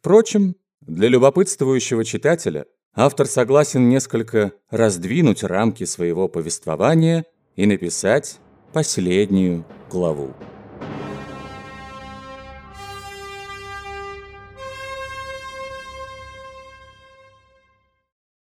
Впрочем, для любопытствующего читателя автор согласен несколько раздвинуть рамки своего повествования и написать последнюю главу.